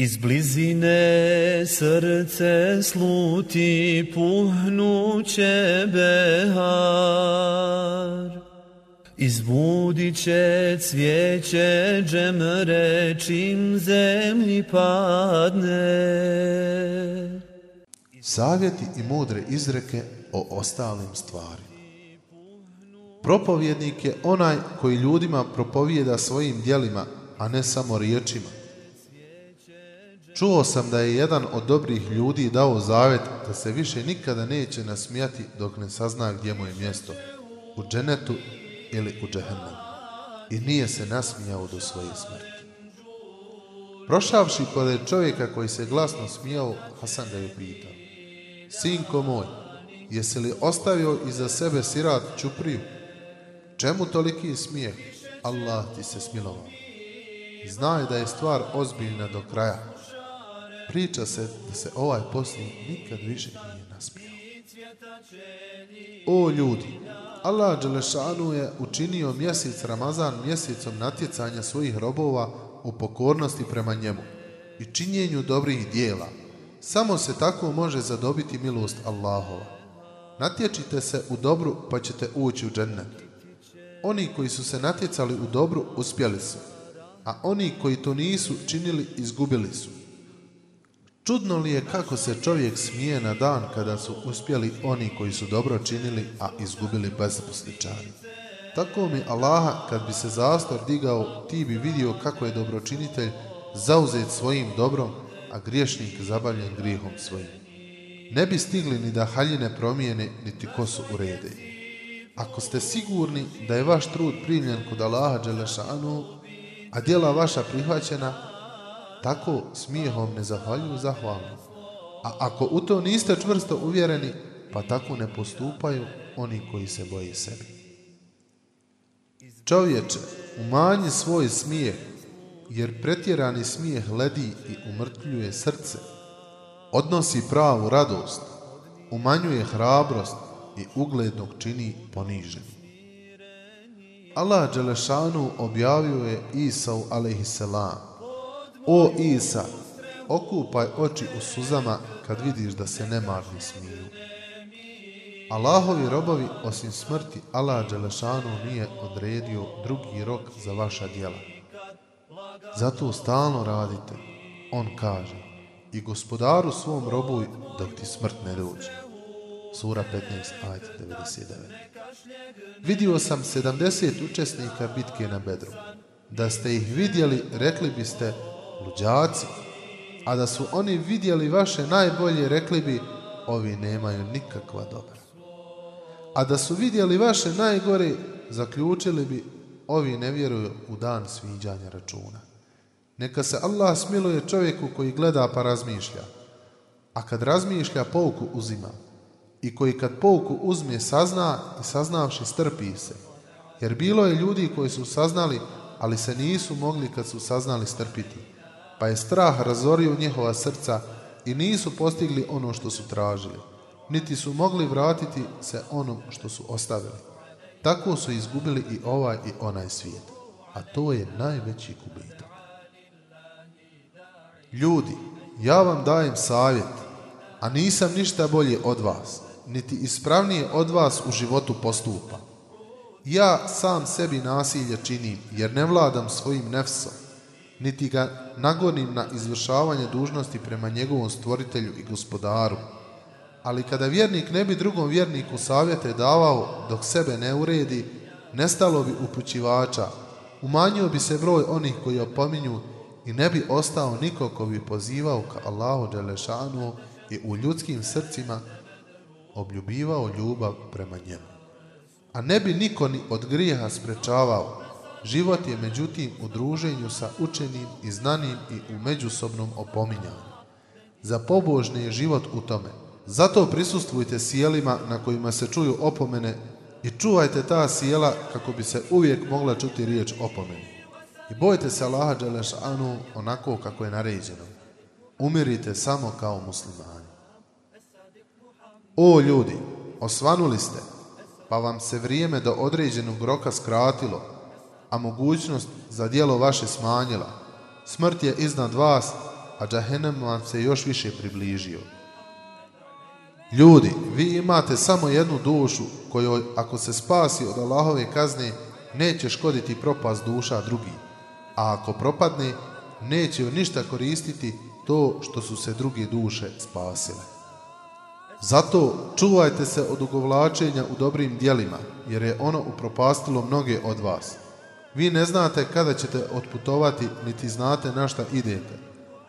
Iz blizine srce sluti puhnuće behar. Izbudit će cvijeće džemre čim zemlji padne. Savjeti i mudre izreke o ostalim stvarima. Propovjednik je onaj koji ljudima propovijeda svojim dijelima, a ne samo riječima. Čuo sam da je jedan od dobrih ljudi dao zavet da se više nikada neće nasmijati dok ne sazna gdje mu je mjesto, u dženetu ili u džehennemu. I nije se nasmijao do svoje smrti. Prošavši pored čovjeka koji se glasno smijao, Hasan ga je pitao. Sinko moj, jesi li ostavio iza sebe sirat čupriju? Čemu toliki smijeh? Allah ti se smilovao. Znaj da je stvar ozbiljna do kraja. Priča se da se ovaj poslije nikad više nije nasmijao. O ljudi, Allah Đelešanu je učinio mjesec Ramazan mjesecom natjecanja svojih robova u pokornosti prema njemu i činjenju dobrih dijela. Samo se tako može zadobiti milost Allahova. Natječite se u dobru pa ćete ući u džennet. Oni koji su se natjecali u dobru uspjeli su, a oni koji to nisu činili izgubili su. Čudno li je kako se čovjek smije na dan kada su uspjeli oni koji su dobro činili, a izgubili bezposličani. Tako mi Allaha, kad bi se zastor digao, ti bi vidio kako je dobročinitelj zauzet svojim dobrom, a griješnik zabavljen grijehom svojim. Ne bi stigli ni da haljine promijene, niti kosu urede. Ako ste sigurni da je vaš trud primljen kod Allaha Đelešanu, a dijela vaša prihvaćena, tako smijehom ne zahvaljuju zahvalno. A ako u to niste čvrsto uvjereni, pa tako ne postupaju oni koji se boje sebi. Čovječe, umanji svoj smijeh, jer pretjerani smijeh ledi i umrtljuje srce, odnosi pravu radost, umanjuje hrabrost i uglednog čini poniženi. Allah Đelešanu objavio je Isau alaihissalam O Isa, okupaj oči u suzama kad vidiš da se nemarni smiju. Allahovi robovi, osim smrti, Allah Đelešanu nije odredio drugi rok za vaša dijela. Zato stalno radite, on kaže, i gospodaru svom robuj dok ti smrt ne dođe. Sura 15, ajt 99. Vidio sam 70 učesnika bitke na Bedru. Da ste ih vidjeli, rekli biste, luđaci, a da su oni vidjeli vaše najbolje, rekli bi, ovi nemaju nikakva dobra. A da su vidjeli vaše najgore, zaključili bi, ovi ne vjeruju u dan sviđanja računa. Neka se Allah smiluje čovjeku koji gleda pa razmišlja, a kad razmišlja pouku uzima, i koji kad pouku uzme sazna i saznavši strpi se. Jer bilo je ljudi koji su saznali, ali se nisu mogli kad su saznali strpiti pa je strah razorio njihova srca i nisu postigli ono što su tražili, niti su mogli vratiti se onom što su ostavili. Tako su izgubili i ovaj i onaj svijet, a to je najveći gubitak. Ljudi, ja vam dajem savjet, a nisam ništa bolje od vas, niti ispravnije od vas u životu postupa. Ja sam sebi nasilje činim, jer ne vladam svojim nefsom, niti ga nagonim na izvršavanje dužnosti prema njegovom stvoritelju i gospodaru. Ali kada vjernik ne bi drugom vjerniku savjete davao dok sebe ne uredi, nestalo bi upućivača, umanjio bi se broj onih koji opominju i ne bi ostao niko ko bi pozivao ka Allahu Đelešanu i u ljudskim srcima obljubivao ljubav prema njemu. A ne bi niko ni od grijeha sprečavao, Život je međutim u druženju sa učenim i znanim i u međusobnom opominjanju. Za pobožni je život u tome. Zato prisustvujte sjelima na kojima se čuju opomene i čuvajte ta sjela kako bi se uvijek mogla čuti riječ opomeni. I bojte se Allaha Đelešanu onako kako je naređeno. Umirite samo kao muslimani. O ljudi, osvanuli ste, pa vam se vrijeme do određenog roka skratilo, a mogućnost za dijelo vaše smanjila. Smrt je iznad vas, a džahenem vam se još više približio. Ljudi, vi imate samo jednu dušu kojoj, ako se spasi od Allahove kazne, neće škoditi propast duša drugi, a ako propadne, neće joj ništa koristiti to što su se druge duše spasile. Zato čuvajte se od ugovlačenja u dobrim dijelima, jer je ono upropastilo mnoge od vas. Vi ne znate kada ćete otputovati, niti znate na šta idete.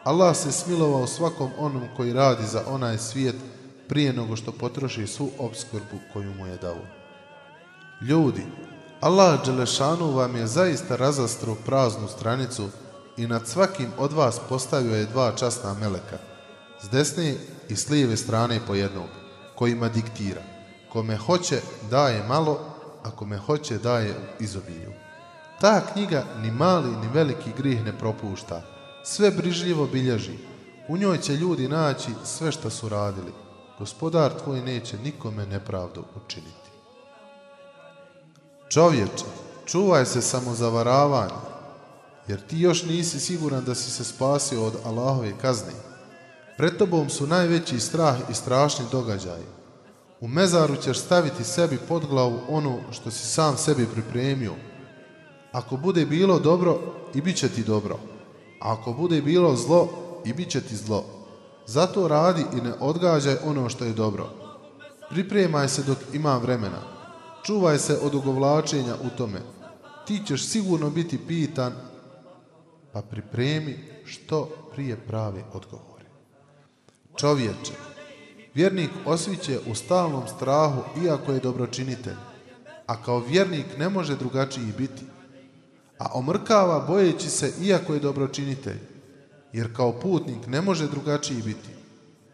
Allah se smilovao svakom onom koji radi za onaj svijet prije nego što potroši svu obskrbu koju mu je dao. Ljudi, Allah Đelešanu vam je zaista razastro praznu stranicu i nad svakim od vas postavio je dva časna meleka, s desne i s lijeve strane po jednog, kojima diktira. Kome hoće daje malo, a kome hoće daje izobilju. Ta knjiga ni mali ni veliki grih ne propušta, sve brižljivo bilježi. U njoj će ljudi naći sve što su radili. Gospodar tvoj neće nikome nepravdu učiniti. Čovječe, čuvaj se samo samozavaravanja, jer ti još nisi siguran da si se spasio od Allahove kazne. Pred tobom su najveći strah i strašni događaji. U mezaru ćeš staviti sebi pod glavu ono što si sam sebi pripremio. Ako bude bilo dobro, i bit će ti dobro. A ako bude bilo zlo, i bit će ti zlo. Zato radi i ne odgađaj ono što je dobro. Pripremaj se dok ima vremena. Čuvaj se od ugovlačenja u tome. Ti ćeš sigurno biti pitan, pa pripremi što prije pravi odgovore. Čovječe, vjernik osviće u stalnom strahu iako je dobročinitelj, a kao vjernik ne može drugačiji biti, a omrkava bojeći se iako je dobročinitelj, jer kao putnik ne može drugačiji biti.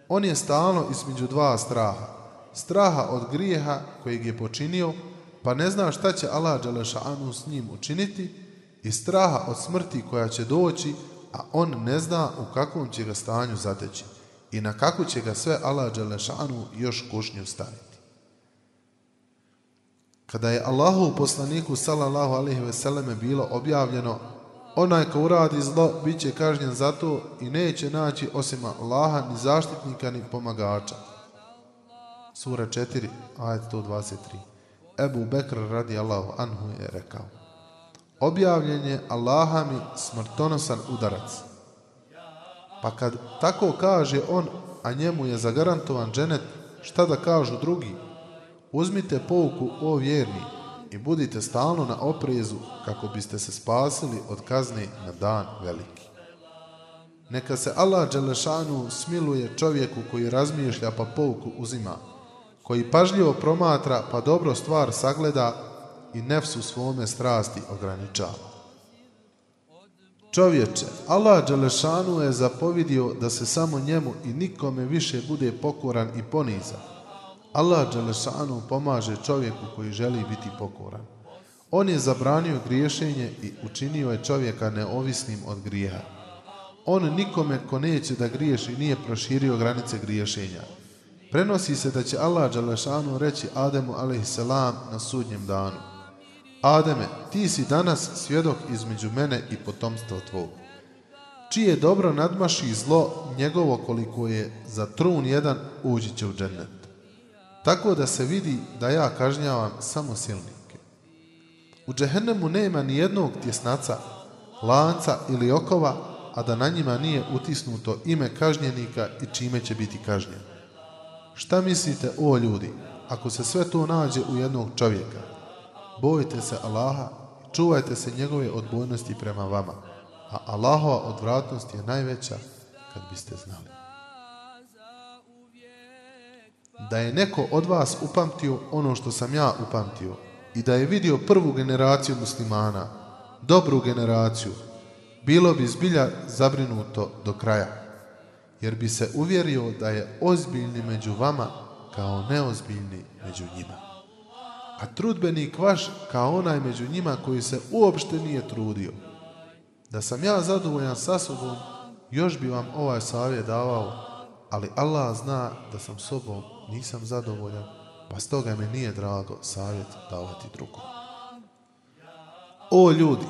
On je stalno između dva straha. Straha od grijeha kojeg je počinio, pa ne zna šta će Allah Đalešanu s njim učiniti, i straha od smrti koja će doći, a on ne zna u kakvom će ga stanju zateći i na kako će ga sve Allah Đalešanu još kušnju staviti. Kada je Allahu poslaniku sallallahu alaihi ve selleme bilo objavljeno onaj ko uradi zlo bit će kažnjen za to i neće naći osim Allaha ni zaštitnika ni pomagača. Sura 4, ajet 123. Ebu Bekr radi Allahu anhu je rekao Objavljen je Allaha mi smrtonosan udarac. Pa kad tako kaže on, a njemu je zagarantovan dženet, šta da kažu drugi? Uzmite pouku o vjerni i budite stalno na oprezu kako biste se spasili od kazne na dan veliki. Neka se Allah Đelešanu smiluje čovjeku koji razmišlja pa pouku uzima, koji pažljivo promatra pa dobro stvar sagleda i nefsu svome strasti ograničava. Čovječe, Allah Đelešanu je zapovidio da se samo njemu i nikome više bude pokoran i ponizan, Allah Đelešanu pomaže čovjeku koji želi biti pokoran. On je zabranio griješenje i učinio je čovjeka neovisnim od grijeha. On nikome ko neće da griješi nije proširio granice griješenja. Prenosi se da će Allah Đelešanu reći Ademu a.s. na sudnjem danu. Ademe, ti si danas svjedok između mene i potomstva tvog. Čije dobro nadmaši zlo njegovo koliko je za trun jedan uđi će u džennet tako da se vidi da ja kažnjavam samo silnike. U džehennemu nema ni jednog tjesnaca, lanca ili okova, a da na njima nije utisnuto ime kažnjenika i čime će biti kažnjen. Šta mislite, o ljudi, ako se sve to nađe u jednog čovjeka? Bojite se Allaha i čuvajte se njegove odbojnosti prema vama, a Allahova odvratnost je najveća kad biste znali da je neko od vas upamtio ono što sam ja upamtio i da je vidio prvu generaciju muslimana, dobru generaciju, bilo bi zbilja zabrinuto do kraja, jer bi se uvjerio da je ozbiljni među vama kao neozbiljni među njima. A trudbenik vaš kao onaj među njima koji se uopšte nije trudio. Da sam ja zadovoljan sa sobom, još bi vam ovaj savjet davao, ali Allah zna da sam sobom nisam zadovoljan, pa stoga mi nije drago savjet davati drugom. O ljudi,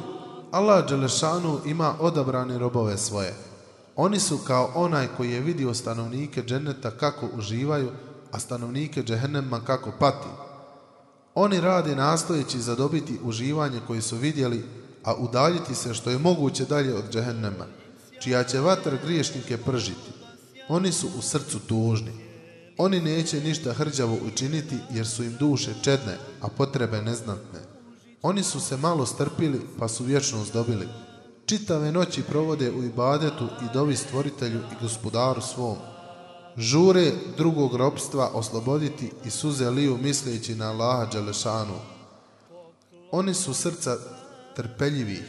Allah Đelešanu ima odabrane robove svoje. Oni su kao onaj koji je vidio stanovnike dženeta kako uživaju, a stanovnike džehennema kako pati. Oni rade nastojeći zadobiti uživanje koje su vidjeli, a udaljiti se što je moguće dalje od džehennema, čija će vatr griješnike pržiti. Oni su u srcu tužni. Oni neće ništa hrđavo učiniti jer su im duše čedne, a potrebe neznatne. Oni su se malo strpili pa su vječnost dobili. Čitave noći provode u ibadetu i dovi stvoritelju i gospodaru svom. Žure drugog robstva osloboditi i suze liju misleći na Allaha Đelešanu. Oni su srca trpeljivi.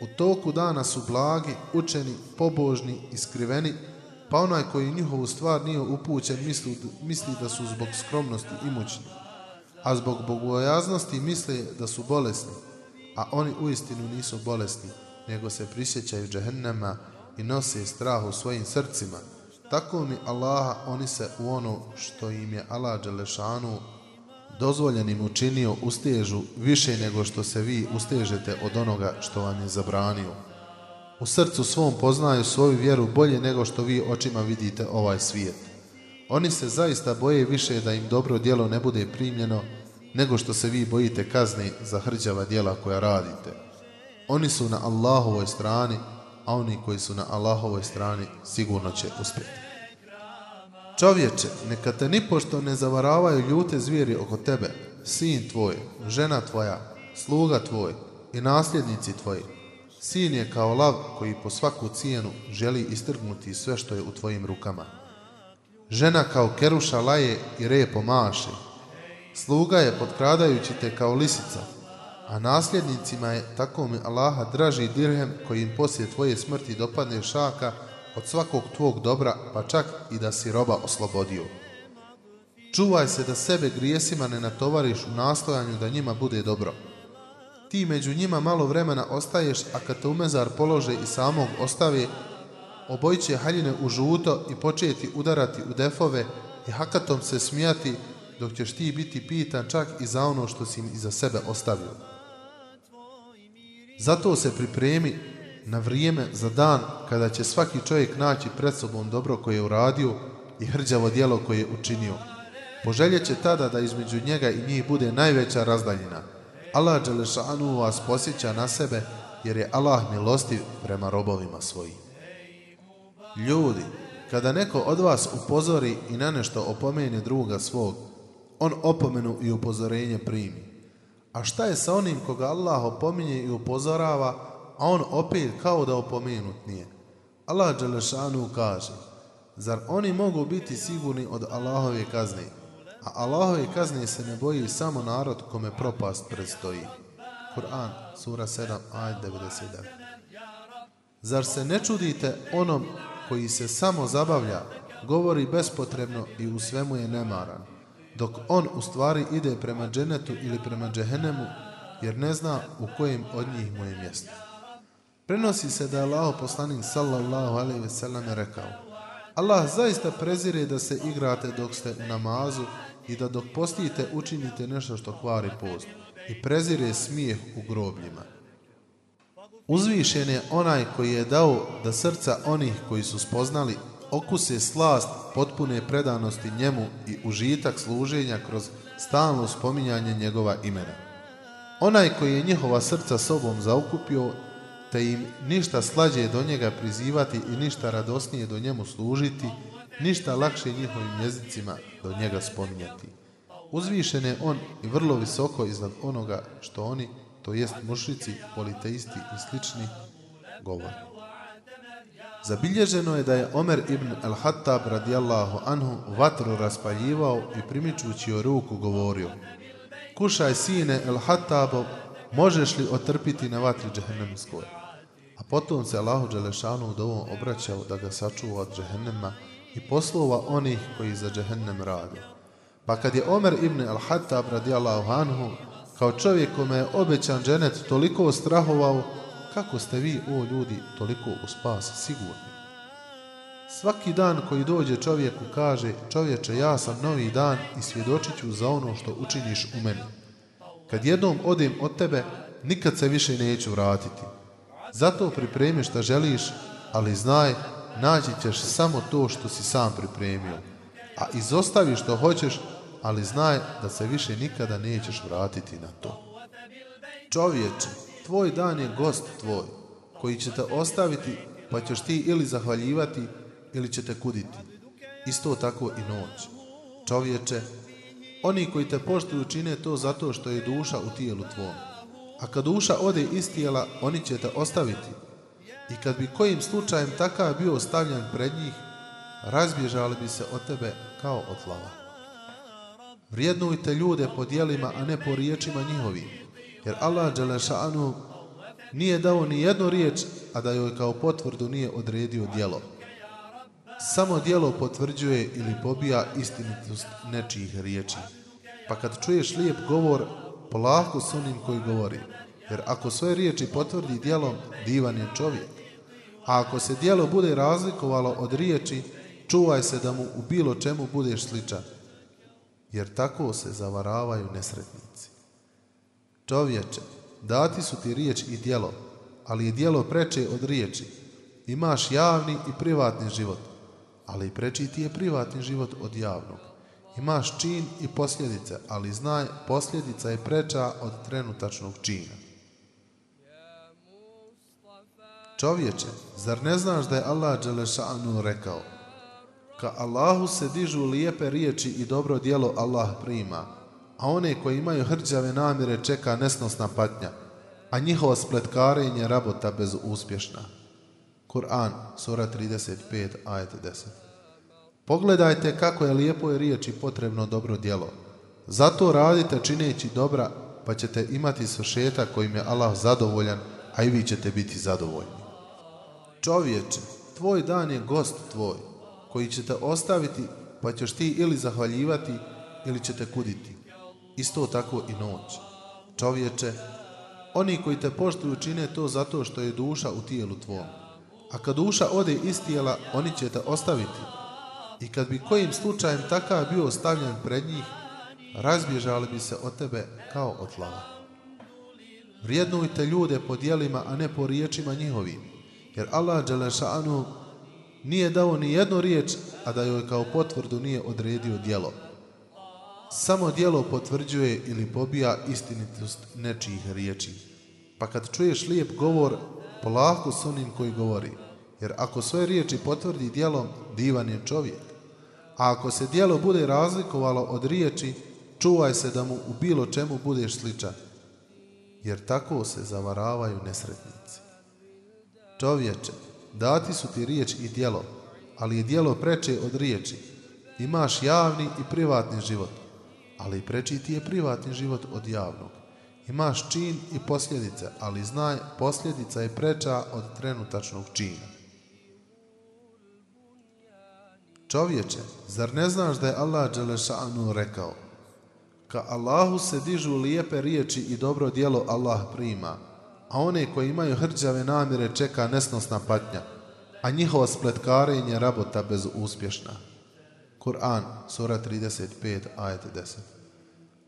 U toku dana su blagi, učeni, pobožni iskriveni, skriveni, pa onaj koji njihovu stvar nije upućen misli, misli da su zbog skromnosti imućni, a zbog bogojaznosti misle da su bolesni, a oni uistinu nisu bolesni, nego se prisjećaju džehennema i nose strah u svojim srcima. Tako mi Allaha oni se u ono što im je Allah Đelešanu dozvoljenim učinio ustežu više nego što se vi ustežete od onoga što vam je zabranio. U srcu svom poznaju svoju vjeru bolje nego što vi očima vidite ovaj svijet. Oni se zaista boje više da im dobro djelo ne bude primljeno nego što se vi bojite kazni za hrđava djela koja radite. Oni su na Allahovoj strani, a oni koji su na Allahovoj strani sigurno će uspjeti. Čovječe, neka te nipošto ne zavaravaju ljute zvijeri oko tebe, sin tvoj, žena tvoja, sluga tvoj i nasljednici tvoji. Sin je kao lav koji po svaku cijenu želi istrgnuti sve što je u tvojim rukama. Žena kao keruša laje i repo maše. Sluga je potkradajući te kao lisica, a nasljednicima je tako mi Allaha draži dirhem koji im poslije tvoje smrti dopadne šaka od svakog tvog dobra, pa čak i da si roba oslobodio. Čuvaj se da sebe grijesima ne natovariš u nastojanju da njima bude dobro. Ti među njima malo vremena ostaješ, a kad te umezar polože i samog ostave, obojiće haljine u žuto i početi udarati u defove i hakatom se smijati, dok ćeš ti biti pitan čak i za ono što si im iza sebe ostavio. Zato se pripremi na vrijeme za dan kada će svaki čovjek naći pred sobom dobro koje je uradio i hrđavo dijelo koje je učinio. Poželjet će tada da između njega i njih bude najveća razdaljina. Allah Đelešanu vas posjeća na sebe jer je Allah milostiv prema robovima svojim. Ljudi, kada neko od vas upozori i na nešto opomene druga svog, on opomenu i upozorenje primi. A šta je sa onim koga Allah opominje i upozorava, a on opet kao da opomenut nije? Allah Đelešanu kaže, zar oni mogu biti sigurni od Allahove kazne? A Allahove kazne se ne boji samo narod kome propast predstoji. Kur'an, sura 7, aj 99. Zar se ne čudite onom koji se samo zabavlja, govori bespotrebno i u svemu je nemaran, dok on u stvari ide prema dženetu ili prema džehenemu, jer ne zna u kojem od njih mu je mjesto. Prenosi se da je Allah poslanik sallallahu alaihi ve sellem rekao Allah zaista prezire da se igrate dok ste u namazu i da dok postijete učinite nešto što kvari post i prezire smijeh u grobljima. Uzvišen je onaj koji je dao da srca onih koji su spoznali okuse slast potpune predanosti njemu i užitak služenja kroz stalno spominjanje njegova imena. Onaj koji je njihova srca sobom zaukupio, te im ništa slađe do njega prizivati i ništa radosnije do njemu služiti, ništa lakše njihovim jezicima do njega spominjati. Uzvišen je on i vrlo visoko iznad onoga što oni, to jest mušici, politeisti i slični, govore. Zabilježeno je da je Omer ibn al-Hattab radijallahu anhu vatru raspaljivao i primičući o ruku govorio Kušaj sine al-Hattabov, možeš li otrpiti na vatri džehennemskoj? A potom se Allahu Đelešanu u dovom obraćao da ga sačuva od džehennema i poslova onih koji za džehennem rade. Pa kad je Omer ibn al-Hattab radijallahu anhu kao čovjek kome je obećan dženet toliko strahovao, kako ste vi, o ljudi, toliko u spas sigurni? Svaki dan koji dođe čovjeku kaže, čovječe, ja sam novi dan i svjedočit ću za ono što učiniš u meni. Kad jednom odem od tebe, nikad se više neću vratiti. Zato pripremi šta želiš, ali znaj, naći ćeš samo to što si sam pripremio. A izostavi što hoćeš, ali znaj da se više nikada nećeš vratiti na to. Čovječe, tvoj dan je gost tvoj, koji će te ostaviti, pa ćeš ti ili zahvaljivati, ili će te kuditi. Isto tako i noć. Čovječe, oni koji te poštuju čine to zato što je duša u tijelu tvom. A kad duša ode iz tijela, oni će te ostaviti. I kad bi kojim slučajem takav bio ostavljan pred njih, razbježali bi se od tebe kao od lava. Vrijednujte ljude po dijelima, a ne po riječima njihovim, jer Allah Đelešanu nije dao ni jednu riječ, a da joj kao potvrdu nije odredio dijelo. Samo dijelo potvrđuje ili pobija istinitost nečijih riječi. Pa kad čuješ lijep govor, polako s onim koji govori. Jer ako svoje riječi potvrdi dijelom, divan je čovjek. A ako se dijelo bude razlikovalo od riječi, čuvaj se da mu u bilo čemu budeš sličan. Jer tako se zavaravaju nesretnici. Čovječe, dati su ti riječ i dijelo, ali je dijelo preče od riječi. Imaš javni i privatni život, ali preči ti je privatni život od javnog. Imaš čin i posljedice, ali znaj, posljedica je preča od trenutačnog čina. Čovječe, zar ne znaš da je Allah Đelešanu rekao Ka Allahu se dižu lijepe riječi i dobro dijelo Allah prima, a one koji imaju hrđave namire čeka nesnosna patnja, a njihovo spletkarenje rabota bez uspješna. Kur'an, sura 35, ajet 10. Pogledajte kako je lijepo riječi potrebno dobro djelo. Zato radite čineći dobra, pa ćete imati svršeta kojim je Allah zadovoljan, a i vi ćete biti zadovoljni. Čovječe, tvoj dan je gost tvoj, koji će te ostaviti, pa ćeš ti ili zahvaljivati, ili će te kuditi. Isto tako i noć. Čovječe, oni koji te poštuju čine to zato što je duša u tijelu tvom. A kad duša ode iz tijela, oni će te ostaviti, i kad bi kojim slučajem takav bio ostavljen pred njih, razbježali bi se od tebe kao od lava. Vrijednujte ljude po dijelima, a ne po riječima njihovim, jer Allah Đelešanu nije dao ni jednu riječ, a da joj kao potvrdu nije odredio dijelo. Samo dijelo potvrđuje ili pobija istinitost nečijih riječi. Pa kad čuješ lijep govor, polako s onim koji govori, jer ako svoje riječi potvrdi dijelom, divan je čovjek. A ako se dijelo bude razlikovalo od riječi, čuvaj se da mu u bilo čemu budeš sličan, jer tako se zavaravaju nesretni. Čovječe, dati su ti riječ i dijelo, ali je dijelo preče od riječi. Imaš javni i privatni život, ali preči ti je privatni život od javnog. Imaš čin i posljedice, ali znaj, posljedica je preča od trenutačnog čina. Čovječe, zar ne znaš da je Allah Đelešanu rekao Ka Allahu se dižu lijepe riječi i dobro dijelo Allah prima, a one koji imaju hrđave namire čeka nesnosna patnja, a njihovo spletkarenje rabota bez uspješna. Kur'an, sura 35, ajet 10.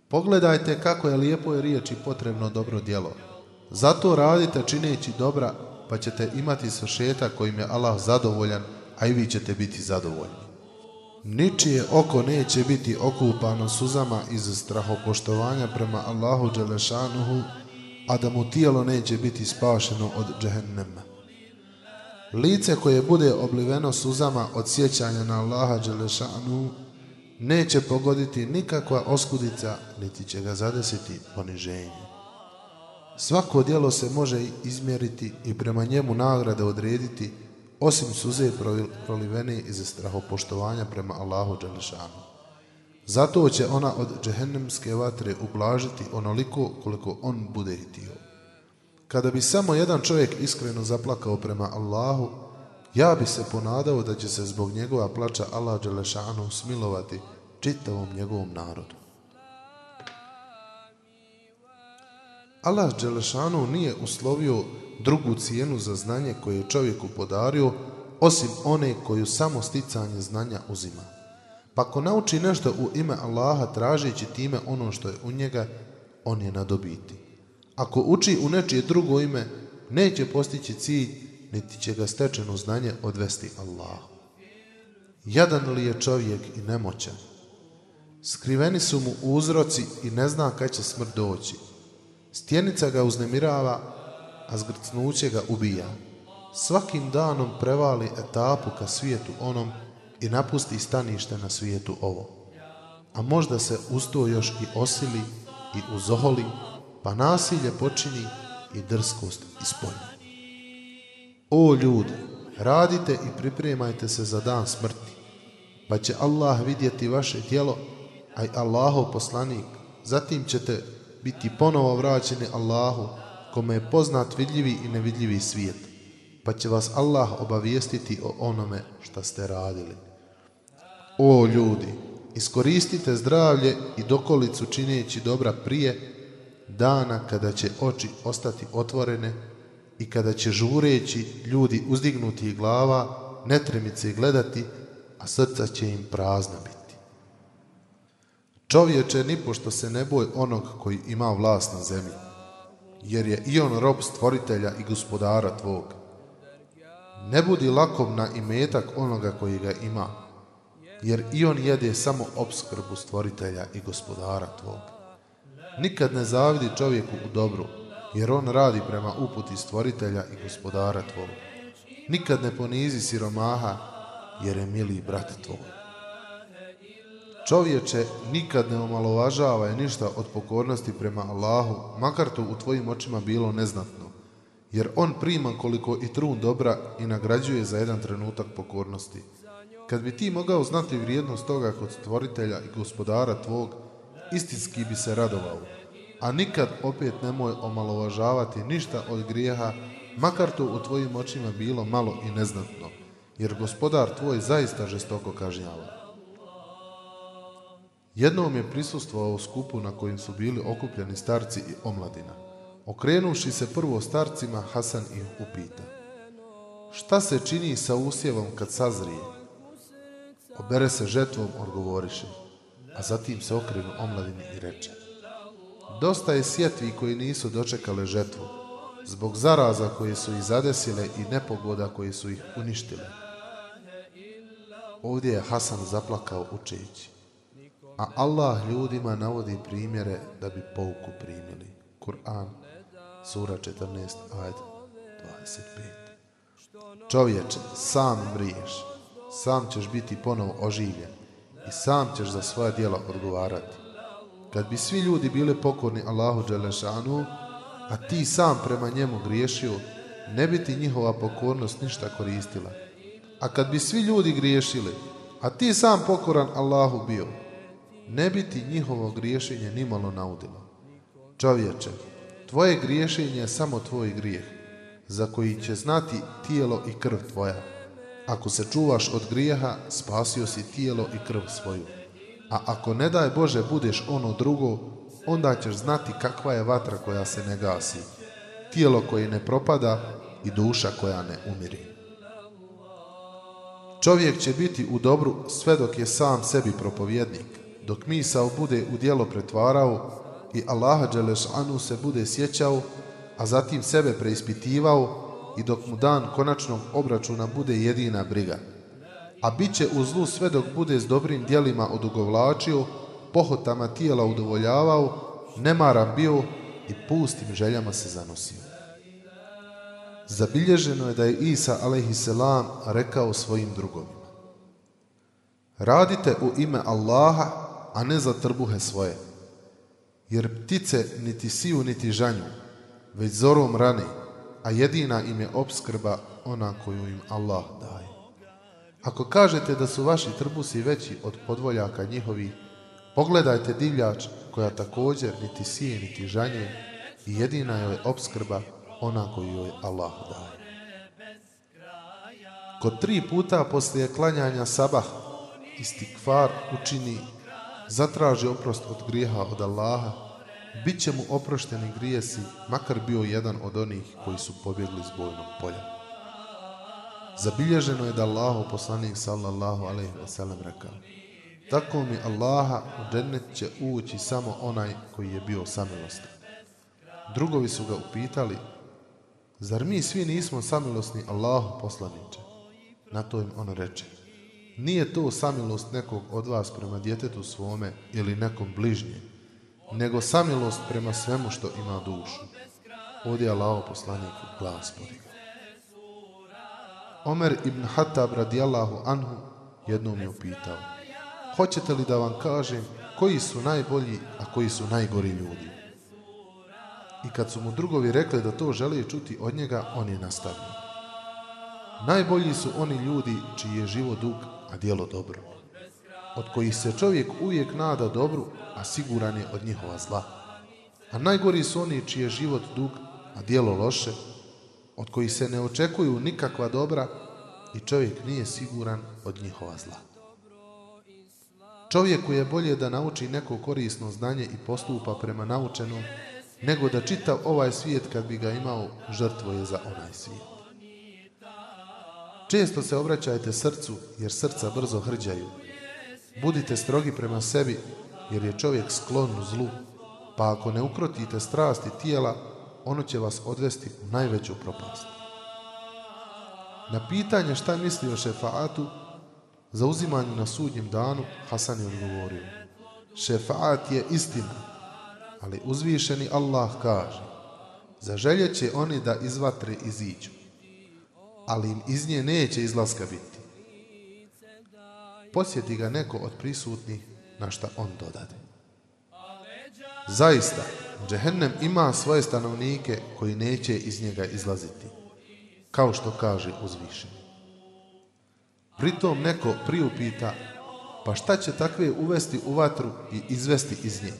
Pogledajte kako je lijepo riječi potrebno dobro djelo. Zato radite čineći dobra, pa ćete imati svršeta kojim je Allah zadovoljan, a i vi ćete biti zadovoljni. Ničije oko neće biti okupano suzama iz strahopoštovanja prema Allahu Đelešanuhu, a da mu tijelo neće biti spašeno od džehennema. Lice koje bude obliveno suzama od sjećanja na Allaha Đelešanu neće pogoditi nikakva oskudica, niti će ga zadesiti poniženje. Svako dijelo se može izmjeriti i prema njemu nagrade odrediti, osim suze prolivene iz strahopoštovanja prema Allahu Đelešanu. Zato će ona od džehennemske vatre ublažiti onoliko koliko on bude htio. Kada bi samo jedan čovjek iskreno zaplakao prema Allahu, ja bi se ponadao da će se zbog njegova plača Allah Đelešanu smilovati čitavom njegovom narodu. Allah Đelešanu nije uslovio drugu cijenu za znanje koje je čovjeku podario, osim one koju samo sticanje znanja uzima. Pa ako nauči nešto u ime Allaha tražeći time ono što je u njega, on je na dobiti. Ako uči u nečije drugo ime, neće postići cilj niti će ga stečeno znanje odvesti Allahu. Jadan li je čovjek i nemoćan? Skriveni su mu uzroci i ne zna kad će smrt doći. Stjenica ga uznemirava, a zgrcnuće ga ubija. Svakim danom prevali etapu ka svijetu onom i napusti stanište na svijetu ovo. A možda se usto još i osili i uzoholi, pa nasilje počini i drskost ispolji. O ljudi, radite i pripremajte se za dan smrti, pa će Allah vidjeti vaše tijelo, a i Allahov poslanik. Zatim ćete biti ponovo vraćeni Allahu, kome je poznat vidljivi i nevidljivi svijet, pa će vas Allah obavijestiti o onome što ste radili. O ljudi, iskoristite zdravlje i dokolicu čineći dobra prije dana kada će oči ostati otvorene i kada će žureći ljudi uzdignuti glava, netremice gledati, a srca će im prazna biti. Čovječe, nipošto se ne boj onog koji ima vlast na zemlji, jer je i on rob stvoritelja i gospodara tvog. Ne budi lakom na imetak onoga koji ga ima, jer i on jede samo obskrbu stvoritelja i gospodara tvog. Nikad ne zavidi čovjeku u dobru, jer on radi prema uputi stvoritelja i gospodara tvog. Nikad ne ponizi siromaha, jer je mili brat tvoj. Čovječe, nikad ne omalovažavaj ništa od pokornosti prema Allahu, makar to u tvojim očima bilo neznatno, jer on prima koliko i trun dobra i nagrađuje za jedan trenutak pokornosti. Kad bi ti mogao znati vrijednost toga kod stvoritelja i gospodara tvog, istinski bi se radovao a nikad opet nemoj omalovažavati ništa od grijeha, makar to u tvojim očima bilo malo i neznatno, jer gospodar tvoj zaista žestoko kažnjava. Jednom je prisustvovao skupu na kojim su bili okupljeni starci i omladina. Okrenuši se prvo starcima, Hasan ih upita. Šta se čini sa usjevom kad sazrije? Obere se žetvom, odgovoriše, a zatim se okrenu omladini i reče. Dosta je sjetvi koji nisu dočekale žetvu, zbog zaraza koje su ih zadesile i nepogoda koje su ih uništile. Ovdje je Hasan zaplakao učeći, a Allah ljudima navodi primjere da bi pouku primili. Kur'an, sura 14, ajed 25. Čovječe, sam briješ, sam ćeš biti ponovo oživljen i sam ćeš za svoja dijela odgovarati. Kad bi svi ljudi bili pokorni Allahu Đelešanu, a ti sam prema njemu griješio, ne bi ti njihova pokornost ništa koristila. A kad bi svi ljudi griješili, a ti sam pokoran Allahu bio, ne bi ti njihovo griješenje nimalo naudilo. Čovječe, tvoje griješenje je samo tvoj grijeh, za koji će znati tijelo i krv tvoja. Ako se čuvaš od grijeha, spasio si tijelo i krv svoju. A ako ne daj Bože budeš ono drugo, onda ćeš znati kakva je vatra koja se ne gasi, tijelo koje ne propada i duša koja ne umiri. Čovjek će biti u dobru sve dok je sam sebi propovjednik, dok misao bude u dijelo pretvarao i Allaha Đelešanu se bude sjećao, a zatim sebe preispitivao i dok mu dan konačnog obračuna bude jedina briga a bit će u zlu sve dok bude s dobrim dijelima odugovlačio, pohotama tijela udovoljavao, nemaran bio i pustim željama se zanosio. Zabilježeno je da je Isa a.s. rekao svojim drugovima. Radite u ime Allaha, a ne za trbuhe svoje, jer ptice niti siju niti žanju, već zorom rane, a jedina im je obskrba ona koju im Allah daje. Ako kažete da su vaši trbusi veći od podvoljaka njihovi, pogledajte divljač koja također niti sije niti žanje i jedina joj obskrba ona koju joj Allah daje. Kod tri puta poslije klanjanja sabah istikfar učini, zatraži oprost od grijeha od Allaha, bit će mu oprošteni grijesi, makar bio jedan od onih koji su pobjegli s bojnog polja. Zabilježeno je da Allahu poslanik sallallahu alejhi ve sellem rekao: Tako mi Allaha u džennet će ući samo onaj koji je bio samilostan. Drugovi su ga upitali: Zar mi svi nismo samilosni Allahu poslaniče? Na to im on reče. Nije to samilost nekog od vas prema djetetu svome ili nekom bližnjem, nego samilost prema svemu što ima dušu. Ovdje je Allaho poslanik glas podigao. Omer ibn Hatab radijallahu anhu jednom je upitao. Hoćete li da vam kažem koji su najbolji, a koji su najgori ljudi? I kad su mu drugovi rekli da to žele čuti od njega, on je nastavio. Najbolji su oni ljudi čiji je život dug, a dijelo dobro. Od kojih se čovjek uvijek nada dobru, a siguran je od njihova zla. A najgori su oni čiji je život dug, a dijelo loše, od kojih se ne očekuju nikakva dobra i čovjek nije siguran od njihova zla. Čovjeku je bolje da nauči neko korisno znanje i postupa prema naučenom, nego da čita ovaj svijet kad bi ga imao žrtvo je za onaj svijet. Često se obraćajte srcu, jer srca brzo hrđaju. Budite strogi prema sebi, jer je čovjek sklon u zlu, pa ako ne ukrotite strasti tijela, ono će vas odvesti u najveću propast. Na pitanje šta misli o šefaatu, za uzimanju na sudnjem danu, Hasan je odgovorio. Šefaat je istina, ali uzvišeni Allah kaže, zaželjet će oni da iz vatre iziđu, ali im iz nje neće izlaska biti. Posjeti ga neko od prisutnih na šta on dodade. Zaista, Džehennem ima svoje stanovnike koji neće iz njega izlaziti, kao što kaže uzvišen. Pritom neko priupita, pa šta će takve uvesti u vatru i izvesti iz nje?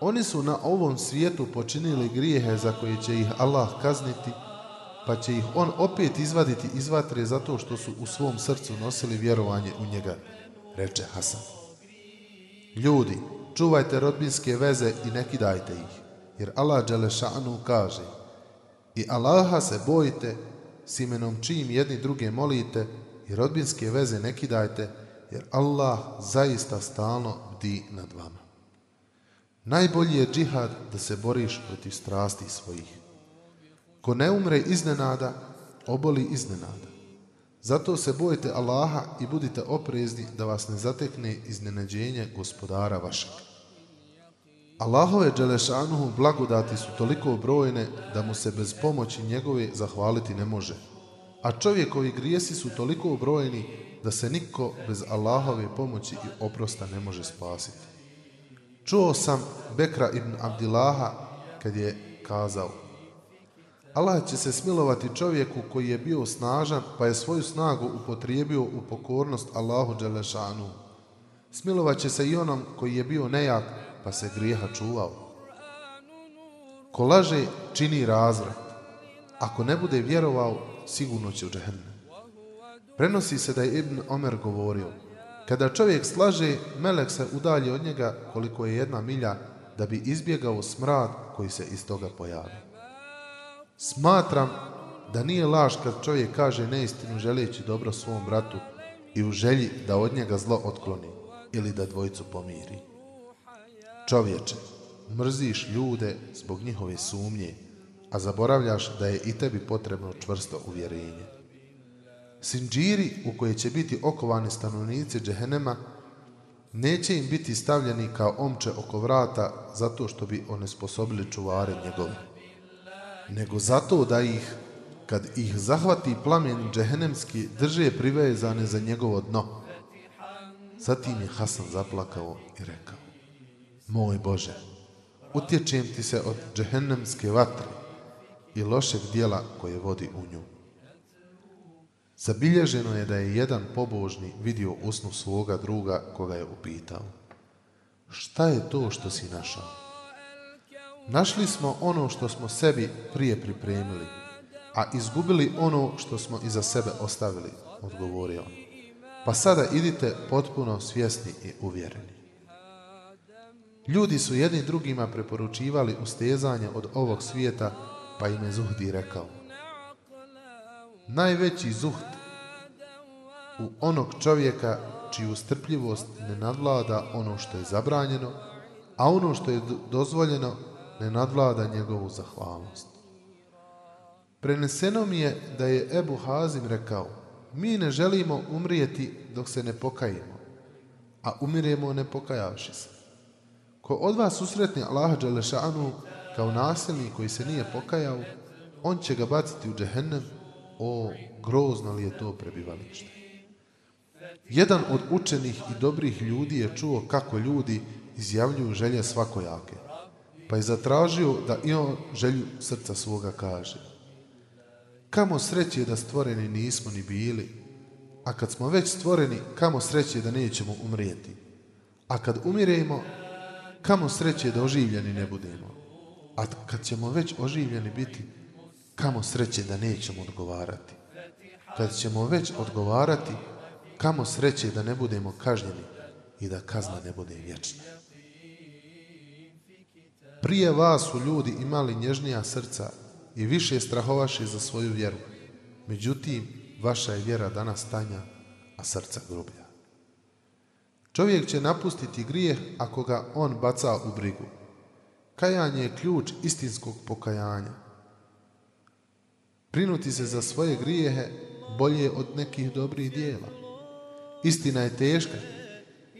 Oni su na ovom svijetu počinili grijehe za koje će ih Allah kazniti, pa će ih on opet izvaditi iz vatre zato što su u svom srcu nosili vjerovanje u njega, reče Hasan. Ljudi, čuvajte rodbinske veze i ne kidajte ih, jer Allah Đelešanu kaže i Allaha se bojite s imenom čijim jedni druge molite i rodbinske veze ne kidajte, jer Allah zaista stalno bdi nad vama. Najbolji je džihad da se boriš protiv strasti svojih. Ko ne umre iznenada, oboli iznenada. Zato se bojite Allaha i budite oprezni da vas ne zatekne iznenađenje gospodara vašeg. Allahove Đelešanuhu blagodati su toliko brojne da mu se bez pomoći njegove zahvaliti ne može. A čovjekovi grijesi su toliko brojni da se niko bez Allahove pomoći i oprosta ne može spasiti. Čuo sam Bekra ibn Abdillaha kad je kazao Allah će se smilovati čovjeku koji je bio snažan pa je svoju snagu upotrijebio u pokornost Allahu Đelešanu. Smilovat će se i onom koji je bio nejak pa se grijeha čuvao. Ko laže čini razvrat. Ako ne bude vjerovao, sigurno će u džehennem. Prenosi se da je Ibn Omer govorio Kada čovjek slaže, melek se udalji od njega koliko je jedna milja da bi izbjegao smrad koji se iz toga pojavi. Smatram da nije laž kad čovjek kaže neistinu želeći dobro svom bratu i u želji da od njega zlo otkloni ili da dvojicu pomiri. Čovječe, mrziš ljude zbog njihove sumnje, a zaboravljaš da je i tebi potrebno čvrsto uvjerenje. Sinđiri u koje će biti okovani stanovnici džehenema neće im biti stavljeni kao omče oko vrata zato što bi onesposobili čuvare njegove, nego zato da ih, kad ih zahvati plamen džehenemski, drže privezane za njegovo dno. Zatim je Hasan zaplakao i rekao, Moj Bože, utječem ti se od džehennemske vatre i lošeg dijela koje vodi u nju. Zabilježeno je da je jedan pobožni vidio usnu svoga druga koga je upitao. Šta je to što si našao? Našli smo ono što smo sebi prije pripremili, a izgubili ono što smo iza sebe ostavili, odgovorio. Pa sada idite potpuno svjesni i uvjereni. Ljudi su jedni drugima preporučivali ustezanje od ovog svijeta, pa im je Zuhdi rekao. Najveći zuht u onog čovjeka čiju strpljivost ne nadlada ono što je zabranjeno, a ono što je dozvoljeno ne nadvlada njegovu zahvalnost. Preneseno mi je da je Ebu Hazim rekao, mi ne želimo umrijeti dok se ne pokajemo, a umiremo ne pokajavši se. Ko od vas susretni Allaha Đelešanu kao nasilnik koji se nije pokajao, on će ga baciti u džehennem, o, grozno li je to prebivalište. Jedan od učenih i dobrih ljudi je čuo kako ljudi izjavljuju želje svakojake, pa je zatražio da i on želju srca svoga kaže. Kamo sreće da stvoreni nismo ni bili, a kad smo već stvoreni, kamo sreće da nećemo umrijeti. A kad umiremo, kamo sreće da oživljeni ne budemo. A kad ćemo već oživljeni biti, kamo sreće da nećemo odgovarati. Kad ćemo već odgovarati, kamo sreće da ne budemo kažnjeni i da kazna ne bude vječna. Prije vas su ljudi imali nježnija srca i više strahovaše za svoju vjeru. Međutim, vaša je vjera danas tanja, a srca grublja. Čovjek će napustiti grijeh ako ga on baca u brigu. Kajanje je ključ istinskog pokajanja. Prinuti se za svoje grijehe bolje od nekih dobrih dijela. Istina je teška,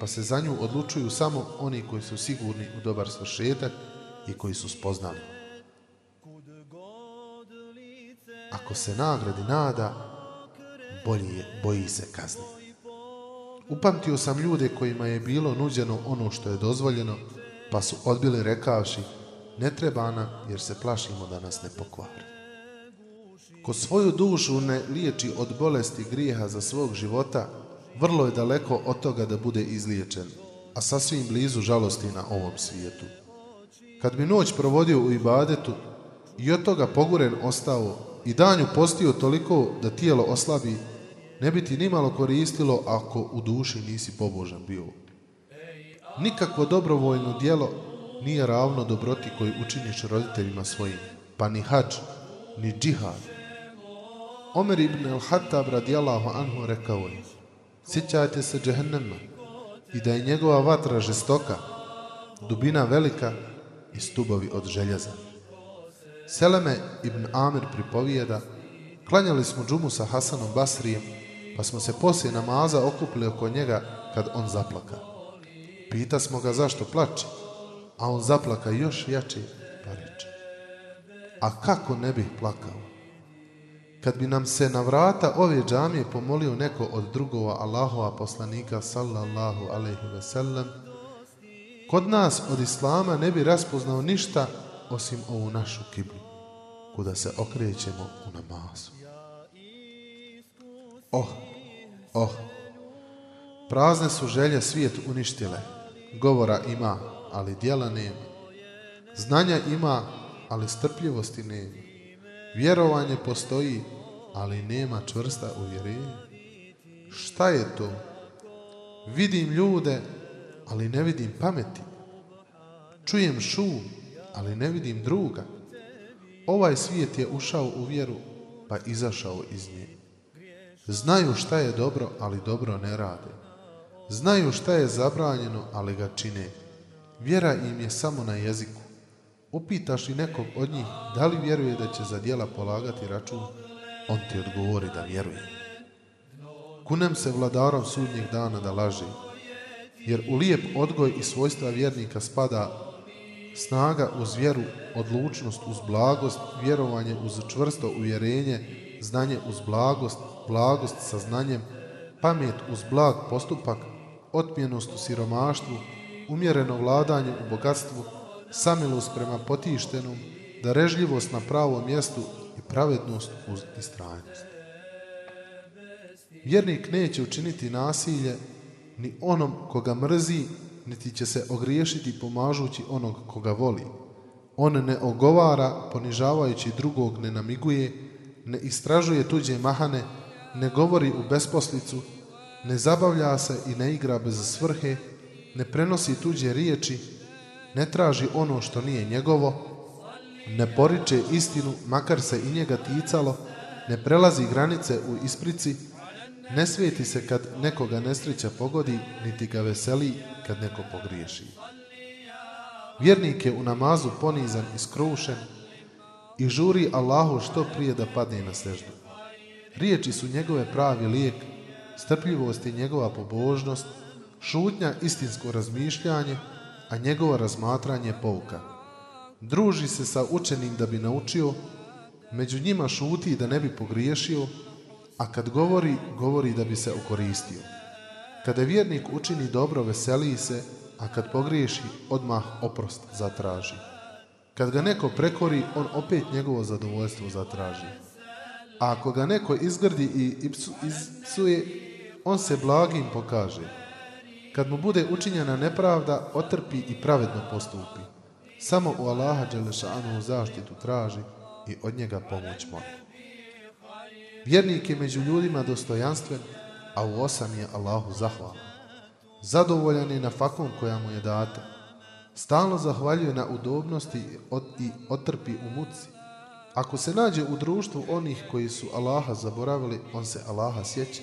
pa se za nju odlučuju samo oni koji su sigurni u dobar svršetak i koji su spoznali. Ako se nagradi nada, bolje je, boji se kazni. Upamtio sam ljude kojima je bilo nuđeno ono što je dozvoljeno, pa su odbili rekavši, ne treba nam jer se plašimo da nas ne pokvari. Ko svoju dušu ne liječi od bolesti grijeha za svog života, vrlo je daleko od toga da bude izliječen, a sasvim blizu žalosti na ovom svijetu. Kad bi noć provodio u ibadetu i od toga poguren ostao i danju postio toliko da tijelo oslabi, ne bi ti nimalo koristilo ako u duši nisi pobožan bio. Nikakvo dobrovoljno dijelo nije ravno dobroti koju učiniš roditeljima svojim, pa ni hađ, ni džihad. Omer ibn al-Hattab radijallahu anhu rekao je, sjećajte se džehennema i da je njegova vatra žestoka, dubina velika i stubovi od željeza. Seleme ibn Amir pripovijeda, klanjali smo džumu sa Hasanom Basrijem, pa smo se poslije namaza okupili oko njega kad on zaplaka. Pita smo ga zašto plače, a on zaplaka još jače, pa reče. A kako ne bih plakao? Kad bi nam se na vrata ove džamije pomolio neko od drugova Allahova poslanika sallallahu alaihi ve sellem, kod nas od Islama ne bi raspoznao ništa osim ovu našu kiblu, kuda se okrećemo u namazu. Oh, oh, prazne su želje svijet uništile, govora ima, ali dijela nema. Znanja ima, ali strpljivosti nema. Vjerovanje postoji, ali nema čvrsta uvjerenja. Šta je to? Vidim ljude, ali ne vidim pameti. Čujem šum, ali ne vidim druga. Ovaj svijet je ušao u vjeru, pa izašao iz nje. Znaju šta je dobro, ali dobro ne rade. Znaju šta je zabranjeno, ali ga čine. Vjera im je samo na jeziku. Upitaš li nekog od njih da li vjeruje da će za dijela polagati račun, on ti odgovori da vjeruje. Kunem se vladarom sudnjeg dana da laže, jer u lijep odgoj i svojstva vjernika spada snaga uz vjeru, odlučnost uz blagost, vjerovanje uz čvrsto uvjerenje, znanje uz blagost, blagost sa znanjem, pamet uz blag postupak, otmjenost u siromaštvu, umjereno vladanje u bogatstvu, samilost prema potištenom, darežljivost na pravom mjestu i pravednost uz istrajnost. Vjernik neće učiniti nasilje ni onom koga mrzi, niti će se ogriješiti pomažući onog koga voli. On ne ogovara, ponižavajući drugog ne namiguje, ne istražuje tuđe mahane, ne govori u besposlicu, ne zabavlja se i ne igra bez svrhe, ne prenosi tuđe riječi, ne traži ono što nije njegovo, ne poriče istinu, makar se i njega ticalo, ne prelazi granice u isprici, ne svijeti se kad nekoga nesreća pogodi, niti ga veseli kad neko pogriješi. Vjernik je u namazu ponizan i skrušen, i žuri Allahu što prije da padne na seždu. Riječi su njegove pravi lijek, strpljivost je njegova pobožnost, šutnja istinsko razmišljanje, a njegovo razmatranje pouka. Druži se sa učenim da bi naučio, među njima šuti da ne bi pogriješio, a kad govori, govori da bi se okoristio. Kada vjernik učini dobro, veseli se, a kad pogriješi, odmah oprost zatraži. Kad ga neko prekori, on opet njegovo zadovoljstvo zatraži. A ako ga neko izgrdi i izpsuje, on se blagim pokaže. Kad mu bude učinjena nepravda, otrpi i pravedno postupi. Samo u Allaha Đelešanu zaštitu traži i od njega pomoć mora. Vjernik je među ljudima dostojanstven, a u osam je Allahu zahvalan. Zadovoljan je na fakom koja mu je data. Stalno zahvaljuje na udobnosti i otrpi u muci. Ako se nađe u društvu onih koji su Allaha zaboravili, on se Allaha sjeća.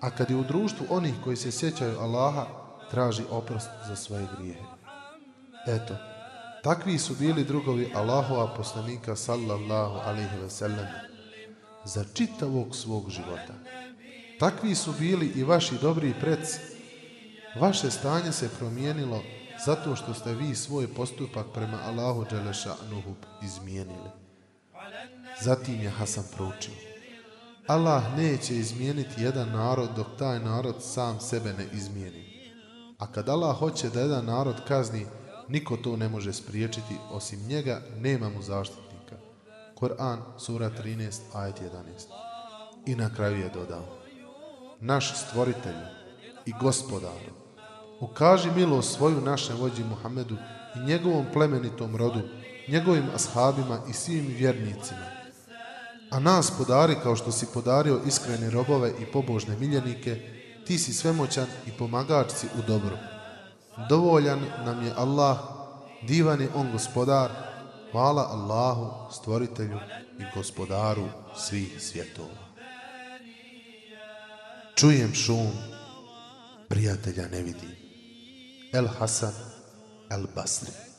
A kad je u društvu onih koji se sjećaju Allaha, traži oprost za svoje grijehe. Eto, takvi su bili drugovi Allahova poslanika sallallahu alaihi ve sellem za čitavog svog života. Takvi su bili i vaši dobri preci. Vaše stanje se promijenilo zato što ste vi svoj postupak prema Allahu Đelešanuhu izmijenili. Zatim je Hasan proučio. Allah neće izmijeniti jedan narod dok taj narod sam sebe ne izmijeni. A kad Allah hoće da jedan narod kazni, niko to ne može spriječiti, osim njega nema mu zaštitnika. Kur'an, sura 13, ajet 11. I na kraju je dodao. Naš stvoritelj i gospodar, ukaži milost svoju našem vođi Muhammedu i njegovom plemenitom rodu, njegovim ashabima i svim vjernicima. A nas podari kao što si podario iskrene robove i pobožne miljenike, ti si svemoćan i pomagač si u dobru. Dovoljan nam je Allah, divan je on gospodar, hvala Allahu, stvoritelju i gospodaru svih svjetova. Čujem šum, prijatelja ne vidim. El Hasan El Basri.